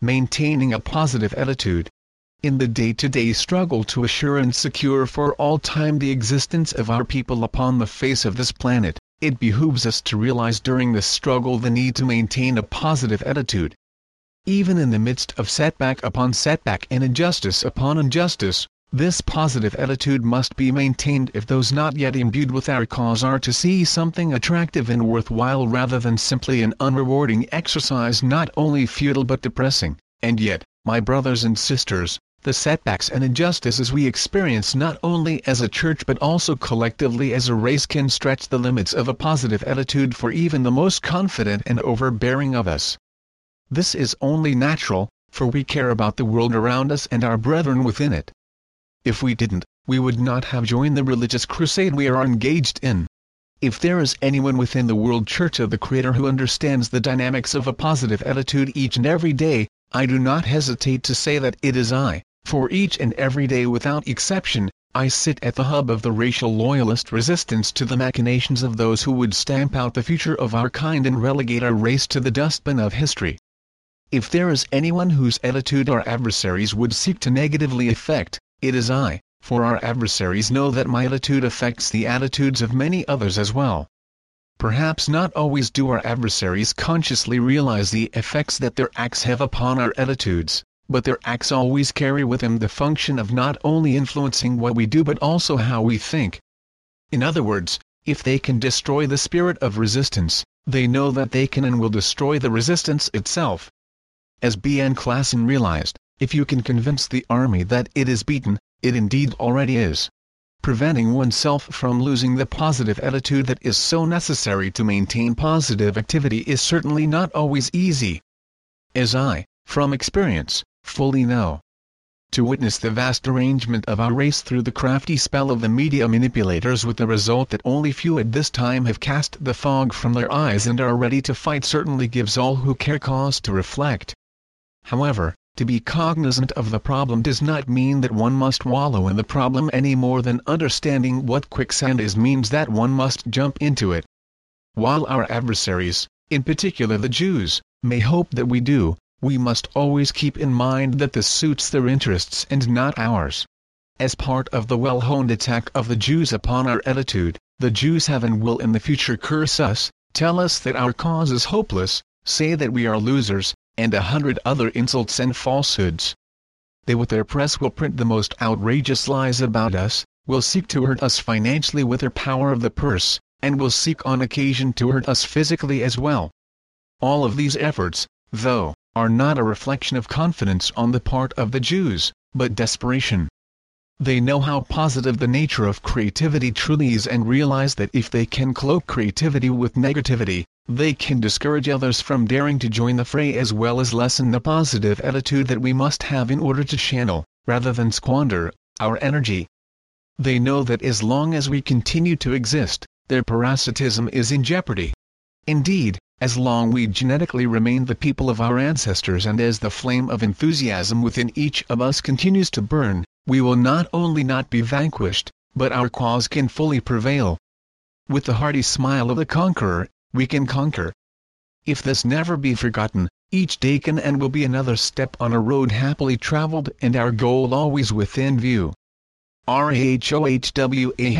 maintaining a positive attitude. In the day-to-day struggle to assure and secure for all time the existence of our people upon the face of this planet, it behooves us to realize during this struggle the need to maintain a positive attitude. Even in the midst of setback upon setback and injustice upon injustice, this positive attitude must be maintained if those not yet imbued with our cause are to see something attractive and worthwhile rather than simply an unrewarding exercise not only futile but depressing, and yet, my brothers and sisters, the setbacks and injustices we experience not only as a church but also collectively as a race can stretch the limits of a positive attitude for even the most confident and overbearing of us. This is only natural, for we care about the world around us and our brethren within it. If we didn't, we would not have joined the religious crusade we are engaged in. If there is anyone within the World Church of the Creator who understands the dynamics of a positive attitude each and every day, I do not hesitate to say that it is I. For each and every day without exception, I sit at the hub of the racial loyalist resistance to the machinations of those who would stamp out the future of our kind and relegate our race to the dustbin of history. If there is anyone whose attitude our adversaries would seek to negatively affect, it is I, for our adversaries know that my attitude affects the attitudes of many others as well. Perhaps not always do our adversaries consciously realize the effects that their acts have upon our attitudes but their acts always carry with them the function of not only influencing what we do but also how we think. In other words, if they can destroy the spirit of resistance, they know that they can and will destroy the resistance itself. As B. N. Klassen realized, if you can convince the army that it is beaten, it indeed already is. Preventing oneself from losing the positive attitude that is so necessary to maintain positive activity is certainly not always easy. As I, from experience, fully know. To witness the vast arrangement of our race through the crafty spell of the media manipulators with the result that only few at this time have cast the fog from their eyes and are ready to fight certainly gives all who care cause to reflect. However, to be cognizant of the problem does not mean that one must wallow in the problem any more than understanding what quicksand is means that one must jump into it. While our adversaries, in particular the Jews, may hope that we do, we must always keep in mind that this suits their interests and not ours. As part of the well-honed attack of the Jews upon our attitude, the Jews have and will in the future curse us, tell us that our cause is hopeless, say that we are losers, and a hundred other insults and falsehoods. They with their press will print the most outrageous lies about us, will seek to hurt us financially with their power of the purse, and will seek on occasion to hurt us physically as well. All of these efforts, though, are not a reflection of confidence on the part of the Jews, but desperation. They know how positive the nature of creativity truly is and realize that if they can cloak creativity with negativity, they can discourage others from daring to join the fray as well as lessen the positive attitude that we must have in order to channel, rather than squander, our energy. They know that as long as we continue to exist, their parasitism is in jeopardy. Indeed, as long we genetically remain the people of our ancestors and as the flame of enthusiasm within each of us continues to burn, we will not only not be vanquished, but our cause can fully prevail. With the hearty smile of the conqueror, we can conquer. If this never be forgotten, each day can and will be another step on a road happily traveled and our goal always within view. RAHOWA